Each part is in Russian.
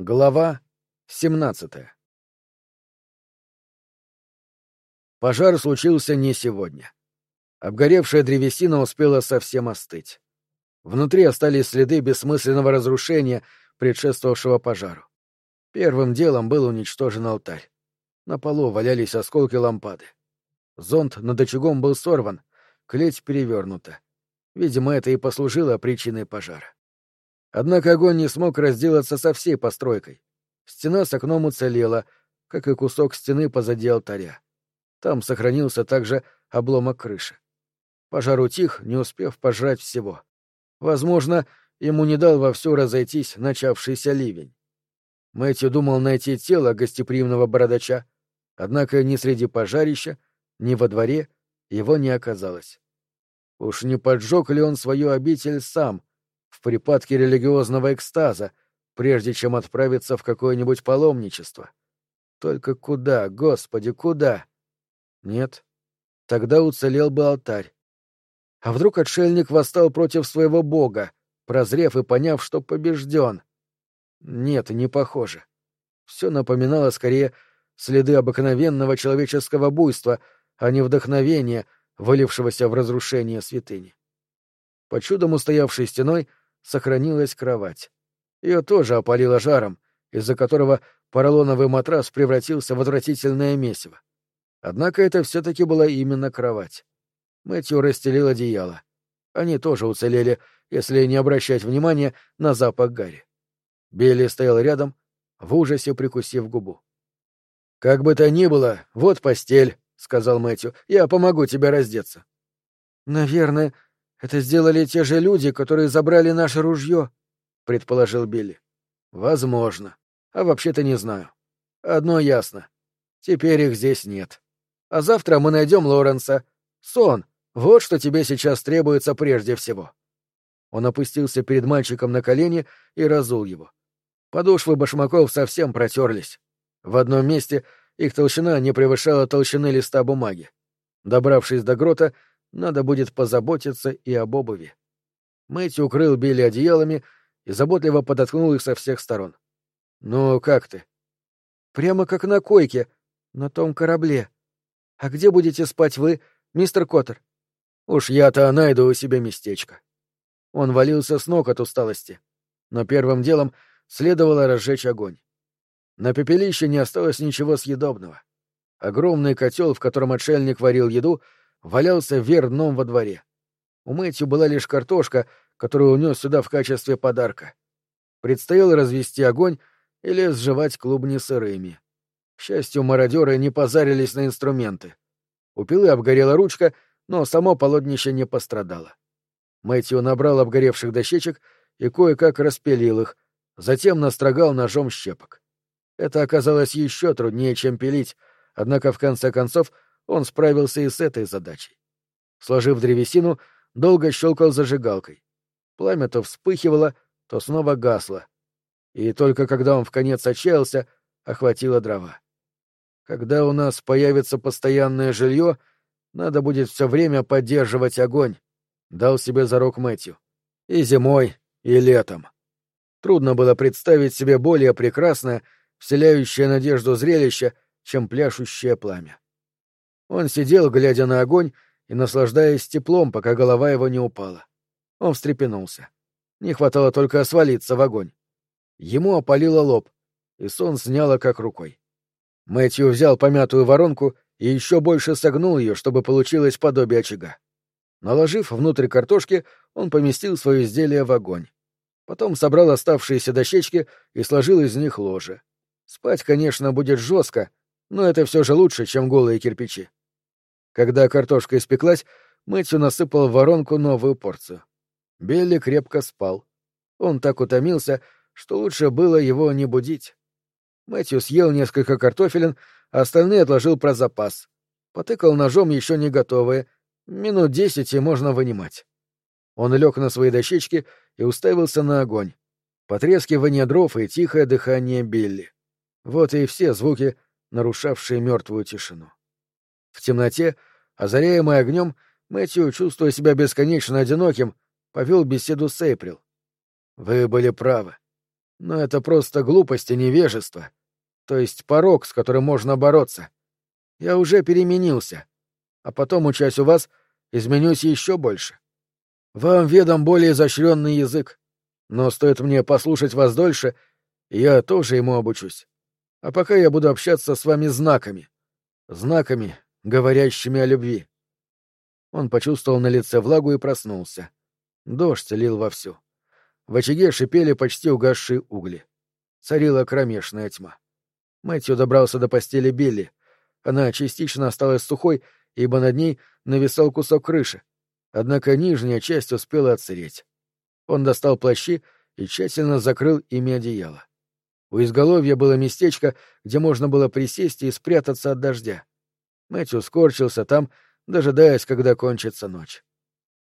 Глава 17 Пожар случился не сегодня. Обгоревшая древесина успела совсем остыть. Внутри остались следы бессмысленного разрушения, предшествовавшего пожару. Первым делом был уничтожен алтарь. На полу валялись осколки лампады. Зонт над очагом был сорван, клеть перевернута. Видимо, это и послужило причиной пожара. Однако огонь не смог разделаться со всей постройкой. Стена с окном уцелела, как и кусок стены позади алтаря. Там сохранился также обломок крыши. Пожар утих, не успев пожрать всего. Возможно, ему не дал вовсю разойтись начавшийся ливень. Мэтью думал найти тело гостеприимного бородача, однако ни среди пожарища, ни во дворе его не оказалось. Уж не поджег ли он свою обитель сам, в припадке религиозного экстаза, прежде чем отправиться в какое-нибудь паломничество. Только куда, Господи, куда? Нет, тогда уцелел бы алтарь. А вдруг отшельник восстал против своего бога, прозрев и поняв, что побежден? Нет, не похоже. Все напоминало скорее следы обыкновенного человеческого буйства, а не вдохновения, вылившегося в разрушение святыни. По чудом устоявшей стеной сохранилась кровать. Ее тоже опалило жаром, из-за которого поролоновый матрас превратился в отвратительное месиво. Однако это все-таки была именно кровать. Мэтью расстелил одеяло. Они тоже уцелели, если не обращать внимания на запах гари. Билли стоял рядом, в ужасе прикусив губу. — Как бы то ни было, вот постель, — сказал Мэтью. — Я помогу тебе раздеться. — Наверное, это сделали те же люди, которые забрали наше ружье, — предположил Билли. — Возможно. А вообще-то не знаю. Одно ясно. Теперь их здесь нет. А завтра мы найдем Лоренса. Сон. Вот что тебе сейчас требуется прежде всего. Он опустился перед мальчиком на колени и разул его. Подошвы башмаков совсем протерлись. В одном месте их толщина не превышала толщины листа бумаги. Добравшись до грота, надо будет позаботиться и об обуви. Мэтью укрыл Билли одеялами и заботливо подоткнул их со всех сторон. — Ну, как ты? — Прямо как на койке, на том корабле. А где будете спать вы, мистер Коттер? — Уж я-то найду у себя местечко. Он валился с ног от усталости. Но первым делом следовало разжечь огонь. На пепелище не осталось ничего съедобного. Огромный котел, в котором отшельник варил еду, — валялся вверх дном во дворе. У Мэтью была лишь картошка, которую унес сюда в качестве подарка. Предстояло развести огонь или сживать клубни сырыми. К счастью, мародеры не позарились на инструменты. У пилы обгорела ручка, но само полотнище не пострадало. Мэтью набрал обгоревших дощечек и кое-как распилил их, затем настрогал ножом щепок. Это оказалось еще труднее, чем пилить, однако в конце концов он справился и с этой задачей. Сложив древесину, долго щелкал зажигалкой. Пламя то вспыхивало, то снова гасло. И только когда он вконец отчаялся, охватило дрова. Когда у нас появится постоянное жилье, надо будет все время поддерживать огонь, — дал себе зарок Мэтью. И зимой, и летом. Трудно было представить себе более прекрасное, вселяющее надежду зрелище, чем пляшущее пламя. Он сидел, глядя на огонь и наслаждаясь теплом, пока голова его не упала. Он встрепенулся. Не хватало только свалиться в огонь. Ему опалило лоб, и сон сняло как рукой. Мэтью взял помятую воронку и еще больше согнул ее, чтобы получилось подобие очага. Наложив внутрь картошки, он поместил свое изделие в огонь. Потом собрал оставшиеся дощечки и сложил из них ложе. Спать, конечно, будет жестко, но это все же лучше, чем голые кирпичи. Когда картошка испеклась, Мэтью насыпал в воронку новую порцию. Билли крепко спал. Он так утомился, что лучше было его не будить. Мэтью съел несколько картофелин, а остальные отложил про запас. Потыкал ножом еще не готовые. Минут десять и можно вынимать. Он лег на свои дощечки и уставился на огонь. Потрескивание дров и тихое дыхание Билли. Вот и все звуки, нарушавшие мертвую тишину. В темноте Озаряемый огнем, Мэтью, чувствуя себя бесконечно одиноким, повел беседу с Эйприл. «Вы были правы. Но это просто глупость и невежество. То есть порог, с которым можно бороться. Я уже переменился. А потом, учась у вас, изменюсь еще больше. Вам ведом более изощренный язык. Но стоит мне послушать вас дольше, я тоже ему обучусь. А пока я буду общаться с вами знаками. Знаками, говорящими о любви. Он почувствовал на лице влагу и проснулся. Дождь лил вовсю. В очаге шипели почти угасшие угли. Царила кромешная тьма. Мэтью добрался до постели Билли. Она частично осталась сухой, ибо над ней нависал кусок крыши. Однако нижняя часть успела отсыреть. Он достал плащи и тщательно закрыл ими одеяло. У изголовья было местечко, где можно было присесть и спрятаться от дождя. Мэтью скорчился там, дожидаясь, когда кончится ночь.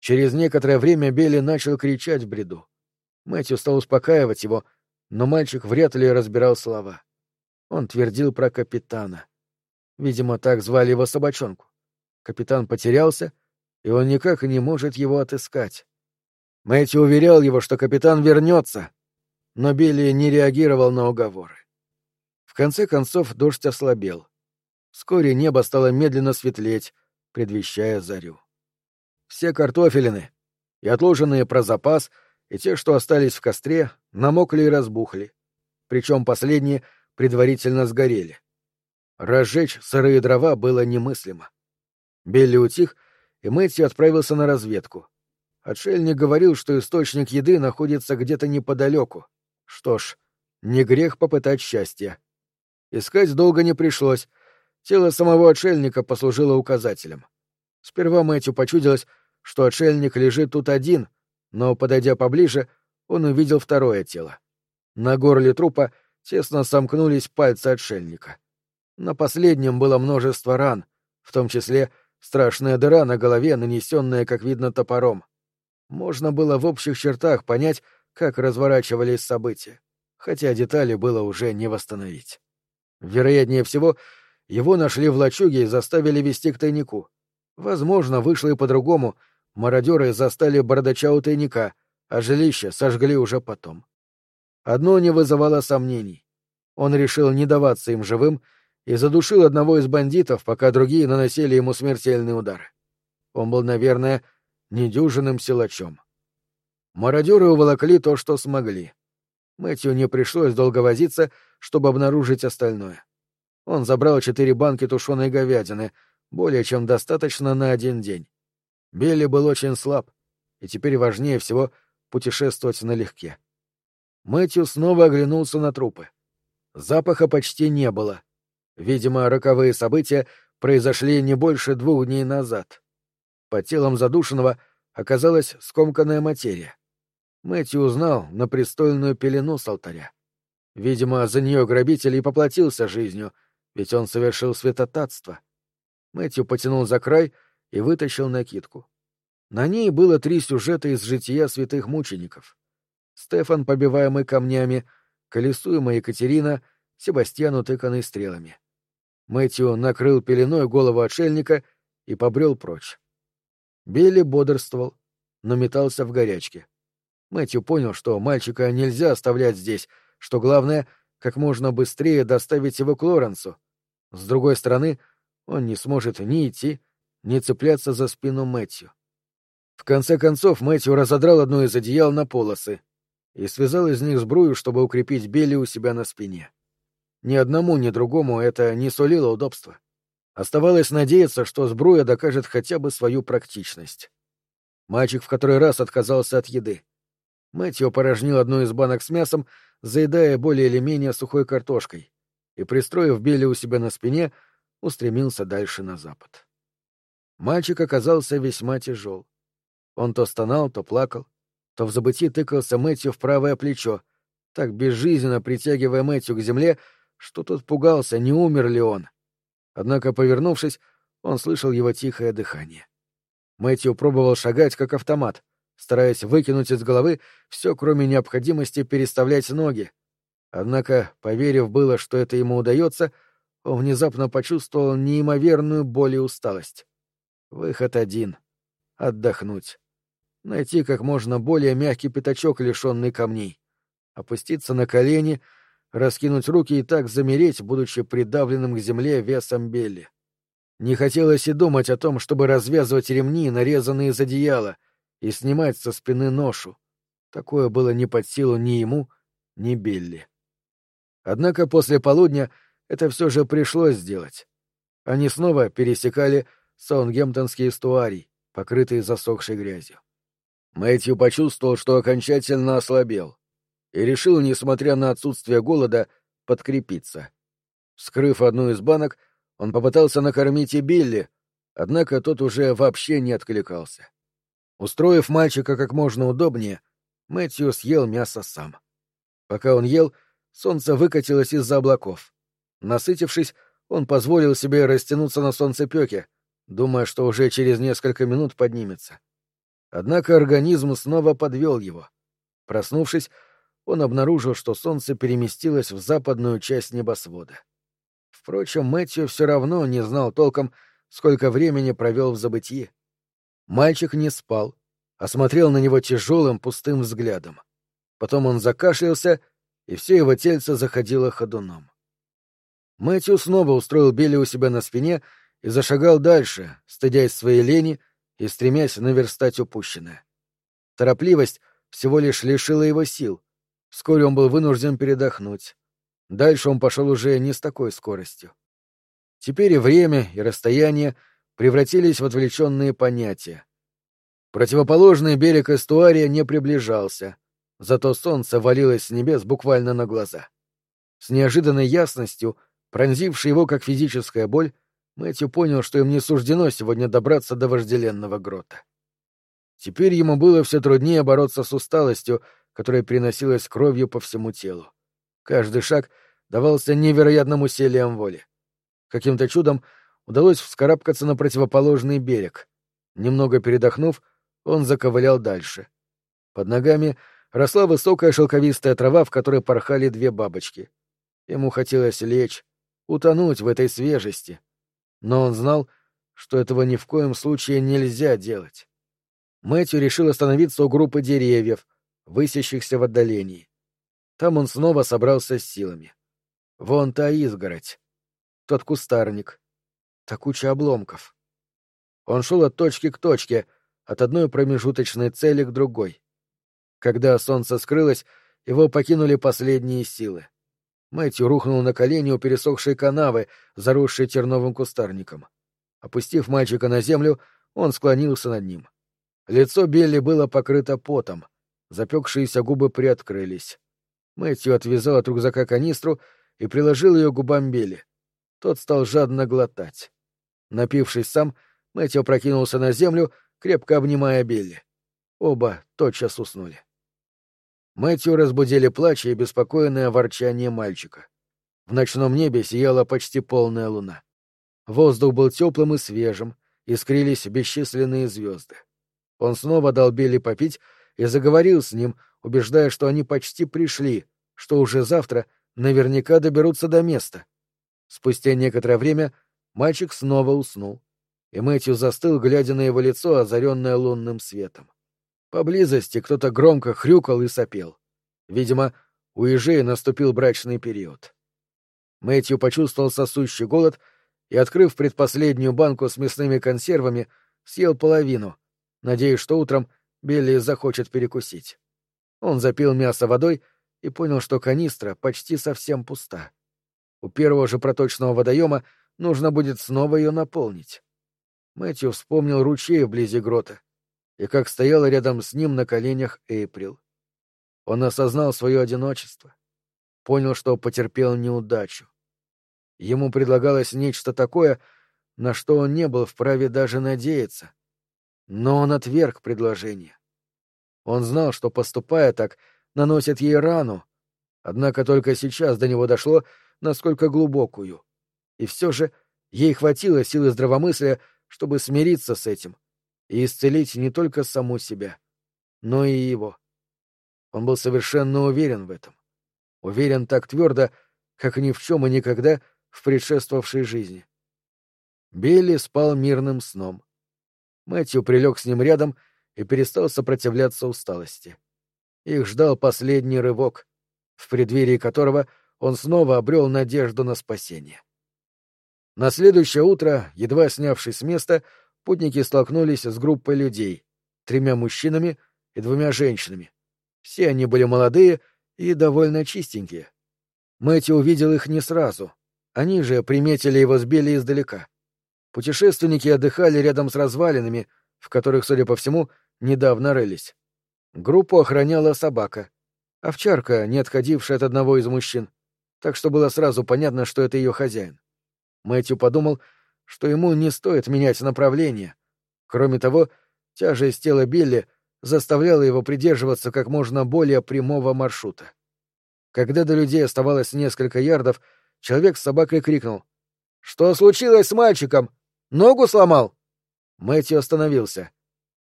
Через некоторое время Билли начал кричать в бреду. Мэтью стал успокаивать его, но мальчик вряд ли разбирал слова. Он твердил про капитана. Видимо, так звали его собачонку. Капитан потерялся, и он никак не может его отыскать. Мэтью уверял его, что капитан вернется, но Билли не реагировал на уговоры. В конце концов дождь ослабел. Вскоре небо стало медленно светлеть, предвещая зарю. Все картофелины, и отложенные про запас, и те, что остались в костре, намокли и разбухли, причем последние предварительно сгорели. Разжечь сырые дрова было немыслимо. Билли утих, и Мэтью отправился на разведку. Отшельник говорил, что источник еды находится где-то неподалеку. Что ж, не грех попытать счастья. Искать долго не пришлось. Тело самого отшельника послужило указателем. Сперва Мэтью почудилось, что отшельник лежит тут один, но, подойдя поближе, он увидел второе тело. На горле трупа тесно сомкнулись пальцы отшельника. На последнем было множество ран, в том числе страшная дыра на голове, нанесенная, как видно, топором. Можно было в общих чертах понять, как разворачивались события, хотя детали было уже не восстановить. Вероятнее всего, его нашли в лачуге и заставили вести к тайнику. Возможно, вышло и по-другому. Мародеры застали бардача у тайника, а жилище сожгли уже потом. Одно не вызывало сомнений. Он решил не даваться им живым и задушил одного из бандитов, пока другие наносили ему смертельные удары. Он был, наверное, недюжинным силачом. Мародеры уволокли то, что смогли. Мэтью не пришлось долго возиться, чтобы обнаружить остальное. Он забрал четыре банки тушеной говядины, более чем достаточно на один день. Билли был очень слаб, и теперь важнее всего путешествовать налегке. Мэтью снова оглянулся на трупы. Запаха почти не было. Видимо, роковые события произошли не больше двух дней назад. Под телом задушенного оказалась скомканная материя. Мэтью узнал на престольную пелену с алтаря. Видимо, за нее грабитель и поплатился жизнью, ведь он совершил святотатство. Мэтью потянул за край и вытащил накидку. На ней было три сюжета из жития святых мучеников. Стефан, побиваемый камнями, колесуемая Екатерина, Себастьян, утыканный стрелами. Мэтью накрыл пеленой голову отшельника и побрел прочь. Билли бодрствовал, но метался в горячке. Мэтью понял, что мальчика нельзя оставлять здесь, что главное — как можно быстрее доставить его к Лоренсу. С другой стороны, он не сможет ни идти, ни цепляться за спину Мэтью. В конце концов Мэтью разодрал одно из одеял на полосы и связал из них сбрую, чтобы укрепить Билли у себя на спине. Ни одному, ни другому это не сулило удобства. Оставалось надеяться, что сбруя докажет хотя бы свою практичность. Мальчик в который раз отказался от еды. Мэтью опорожнил одну из банок с мясом, заедая более или менее сухой картошкой, и, пристроив Билли у себя на спине, устремился дальше на запад. Мальчик оказался весьма тяжел. Он то стонал, то плакал, то в забытии тыкался Мэтью в правое плечо, так безжизненно притягивая Мэтью к земле, что тот пугался, не умер ли он. Однако, повернувшись, он слышал его тихое дыхание. Мэтью пробовал шагать, как автомат, стараясь выкинуть из головы все, кроме необходимости переставлять ноги. Однако, поверив было, что это ему удается, он внезапно почувствовал неимоверную боль и усталость. Выход один — отдохнуть. Найти как можно более мягкий пятачок, лишенный камней. опуститься на колени, раскинуть руки и так замереть, будучи придавленным к земле весом Белли. Не хотелось и думать о том, чтобы развязывать ремни, нарезанные из одеяла, и снимать со спины ношу. Такое было не под силу ни ему, ни Билли. Однако после полудня это все же пришлось сделать. Они снова пересекали Саунгемптонский эстуарий, покрытый засохшей грязью. Мэтью почувствовал, что окончательно ослабел, и решил, несмотря на отсутствие голода, подкрепиться. Вскрыв одну из банок, он попытался накормить и Билли, однако тот уже вообще не откликался. Устроив мальчика как можно удобнее, Мэтью съел мясо сам. Пока он ел, солнце выкатилось из-за облаков. Насытившись, он позволил себе растянуться на солнцепёке, думая, что уже через несколько минут поднимется. Однако организм снова подвел его. Проснувшись, он обнаружил, что солнце переместилось в западную часть небосвода. Впрочем, Мэтью все равно не знал толком, сколько времени провел в забытии. Мальчик не спал, а смотрел на него тяжелым пустым взглядом. Потом он закашлялся, и все его тельце заходило ходуном. Мэтью снова устроил Билли у себя на спине и зашагал дальше, стыдясь своей лени и стремясь наверстать упущенное. Торопливость всего лишь лишила его сил. Вскоре он был вынужден передохнуть. Дальше он пошел уже не с такой скоростью. Теперь и время, и расстояние превратились в отвлеченные понятия. Противоположный берег эстуария не приближался, зато солнце валилось с небес буквально на глаза. С неожиданной ясностью, пронзившей его как физическая боль, Мэтью понял, что им не суждено сегодня добраться до вожделенного грота. Теперь ему было все труднее бороться с усталостью, которая приносилась кровью по всему телу. Каждый шаг давался невероятным усилием воли. Каким-то чудом удалось вскарабкаться на противоположный берег. Немного передохнув, он заковылял дальше. Под ногами росла высокая шелковистая трава, в которой порхали две бабочки. Ему хотелось лечь, утонуть в этой свежести. Но он знал, что этого ни в коем случае нельзя делать. Мэтью решил остановиться у группы деревьев, высящихся в отдалении. Там он снова собрался с силами. Вон та изгородь, тот кустарник, та куча обломков. Он шел от точки к точке, от одной промежуточной цели к другой. Когда солнце скрылось, его покинули последние силы. Мэтью рухнул на колени у пересохшей канавы, заросшей терновым кустарником. Опустив мальчика на землю, он склонился над ним. Лицо Белли было покрыто потом, запекшиеся губы приоткрылись. Мэтью отвязал от рюкзака канистру и приложил ее губам Белли. Тот стал жадно глотать. Напившись сам, Мэтью прокинулся на землю, крепко обнимая Билли. Оба тотчас уснули. Мэтью разбудили плач и беспокойное ворчание мальчика. В ночном небе сияла почти полная луна. Воздух был теплым и свежим, искрились бесчисленные звезды. Он снова дал Билли попить и заговорил с ним, убеждая, что они почти пришли, что уже завтра наверняка доберутся до места. Спустя некоторое время мальчик снова уснул, и Мэтью застыл, глядя на его лицо, озаренное лунным светом. Поблизости кто-то громко хрюкал и сопел. Видимо, у ежей наступил брачный период. Мэтью почувствовал сосущий голод и, открыв предпоследнюю банку с мясными консервами, съел половину, надеясь, что утром Билли захочет перекусить. Он запил мясо водой и понял, что канистра почти совсем пуста. У первого же проточного водоема нужно будет снова ее наполнить. Мэтью вспомнил ручей вблизи грота и как стояла рядом с ним на коленях Эйприл. Он осознал свое одиночество, понял, что потерпел неудачу. Ему предлагалось нечто такое, на что он не был вправе даже надеяться. Но он отверг предложение. Он знал, что, поступая так, наносит ей рану, однако только сейчас до него дошло, насколько глубокую. И все же ей хватило силы здравомыслия, чтобы смириться с этим и исцелить не только саму себя, но и его. Он был совершенно уверен в этом. Уверен так твердо, как ни в чем и никогда в предшествовавшей жизни. Билли спал мирным сном. Мэтью прилег с ним рядом и перестал сопротивляться усталости. Их ждал последний рывок, в преддверии которого он снова обрел надежду на спасение. На следующее утро, едва снявшись с места, путники столкнулись с группой людей, тремя мужчинами и двумя женщинами. Все они были молодые и довольно чистенькие. Мэтью увидел их не сразу. Они же приметили его с Билли издалека. Путешественники отдыхали рядом с развалинами, в которых, судя по всему, недавно рылись. Группу охраняла собака. Овчарка, не отходившая от одного из мужчин. Так что было сразу понятно, что это ее хозяин. Мэтью подумал, что ему не стоит менять направление. Кроме того, тяжесть тела Билли заставляла его придерживаться как можно более прямого маршрута. Когда до людей оставалось несколько ярдов, человек с собакой крикнул. «Что случилось с мальчиком? Ногу сломал?» Мэтью остановился.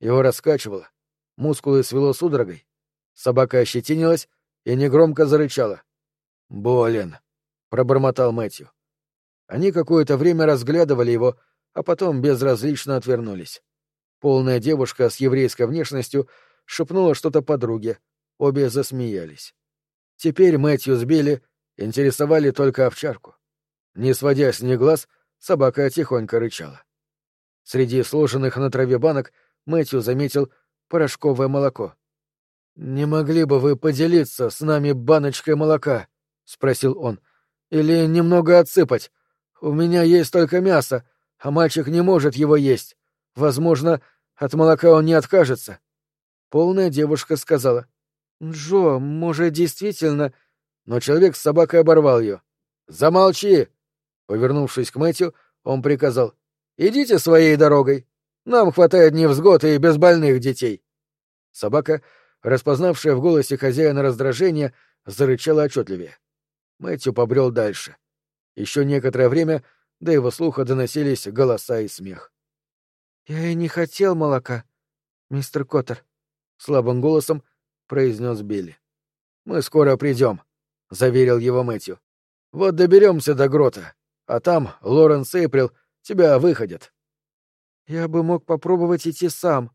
Его раскачивало. Мускулы свело судорогой. Собака ощетинилась и негромко зарычала. «Болен», — пробормотал Мэтью. Они какое-то время разглядывали его, а потом безразлично отвернулись. Полная девушка с еврейской внешностью шепнула что-то подруге. Обе засмеялись. Теперь Мэтью с Билли интересовали только овчарку. Не сводя с них глаз, собака тихонько рычала. Среди сложенных на траве банок Мэтью заметил порошковое молоко. «Не могли бы вы поделиться с нами баночкой молока?» — спросил он. «Или немного отсыпать? У меня есть только мясо, а мальчик не может его есть. Возможно, от молока он не откажется». Полная девушка сказала. «Джо, может, действительно...» Но человек с собакой оборвал ее. «Замолчи!» Повернувшись к Мэтью, он приказал. «Идите своей дорогой. Нам хватает невзгод и безбольных детей». Собака, распознавшая в голосе хозяина раздражение, зарычала отчетливее. Мэтью побрел дальше. Еще некоторое время до его слуха доносились голоса и смех. «Я и не хотел молока, мистер Коттер», — слабым голосом произнес Билли. «Мы скоро придем», — заверил его Мэтью. «Вот доберемся до грота, а там Лоренс Эйприл тебя выходят». «Я бы мог попробовать идти сам».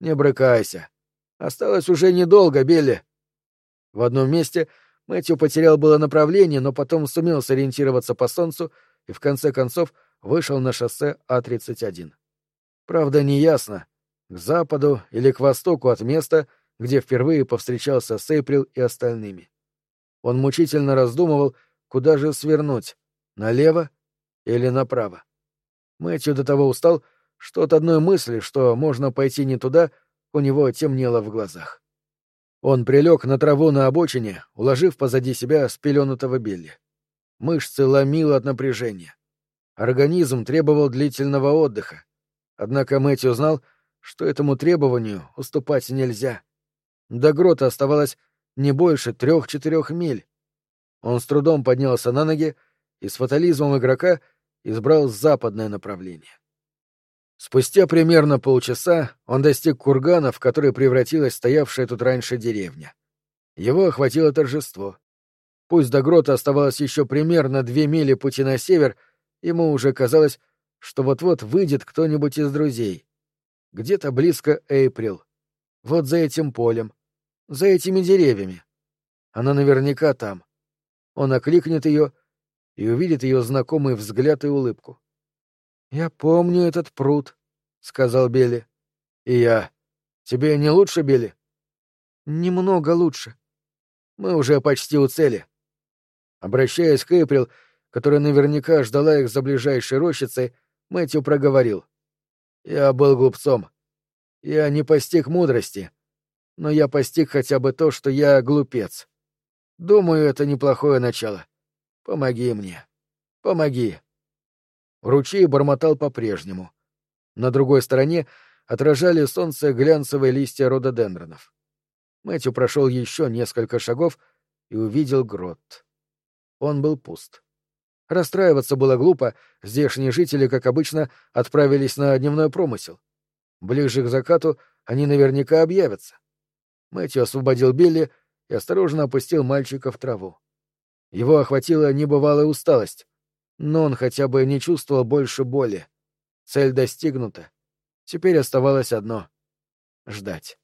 «Не брыкайся. Осталось уже недолго, Билли». В одном месте Мэтью потерял было направление, но потом сумел сориентироваться по солнцу и в конце концов вышел на шоссе А-31. Правда, неясно, к западу или к востоку от места, где впервые повстречался с Эйприл и остальными. Он мучительно раздумывал, куда же свернуть — налево или направо. Мэтью до того устал, что от одной мысли, что можно пойти не туда, у него темнело в глазах. Он прилег на траву на обочине, уложив позади себя спеленутого Билли. Мышцы ломило от напряжения. Организм требовал длительного отдыха. Однако Мэтью знал, что этому требованию уступать нельзя. До грота оставалось не больше трех-четырех миль. Он с трудом поднялся на ноги и с фатализмом игрока избрал западное направление. Спустя примерно полчаса он достиг кургана, в который превратилась стоявшая тут раньше деревня. Его охватило торжество. Пусть до грота оставалось еще примерно две мили пути на север, ему уже казалось, что вот-вот выйдет кто-нибудь из друзей. Где-то близко Эйприл. Вот за этим полем. За этими деревьями. Она наверняка там. Он окликнет ее и увидит ее знакомый взгляд и улыбку. «Я помню этот пруд», — сказал Билли. «И я. Тебе не лучше, Билли?» «Немного лучше. Мы уже почти у цели». Обращаясь к Эйприл, которая наверняка ждала их за ближайшей рощицей, Мэтью проговорил. «Я был глупцом. Я не постиг мудрости, но я постиг хотя бы то, что я глупец. Думаю, это неплохое начало. Помоги мне. Помоги». Ручей бормотал по-прежнему. На другой стороне отражали солнце глянцевые листья рододендронов. Мэтью прошел еще несколько шагов и увидел грот. Он был пуст. Расстраиваться было глупо, здешние жители, как обычно, отправились на дневной промысел. Ближе к закату они наверняка объявятся. Мэтью освободил Билли и осторожно опустил мальчика в траву. Его охватила небывалая усталость но он хотя бы не чувствовал больше боли. Цель достигнута. Теперь оставалось одно — ждать.